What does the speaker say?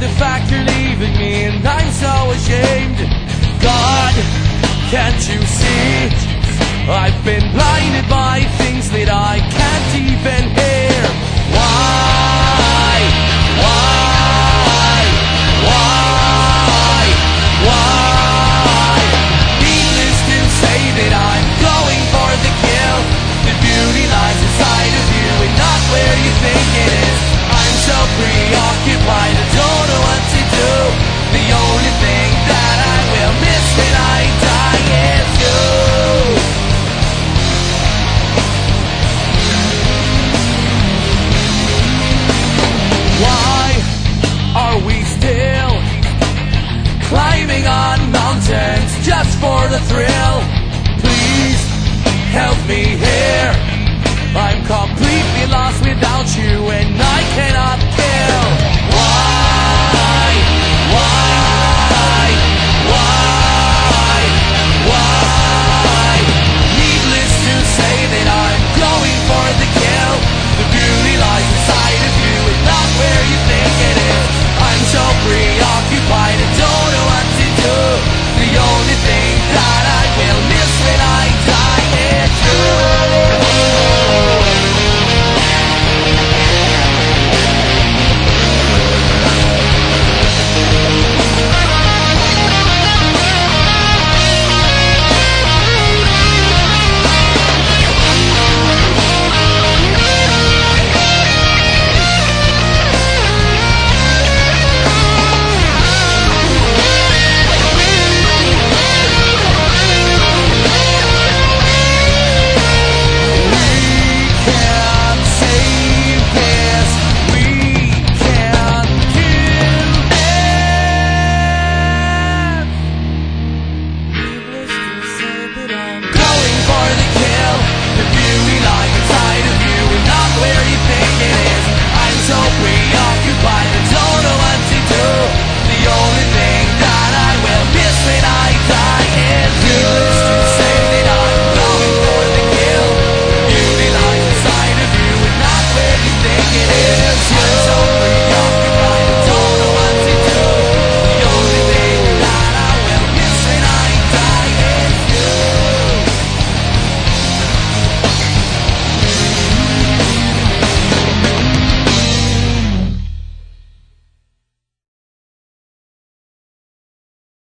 the fact you're leaving me and I'm so ashamed God, can't you see? I've been blinded just for the thrill? Please help me here. I'm completely lost without you and I cannot.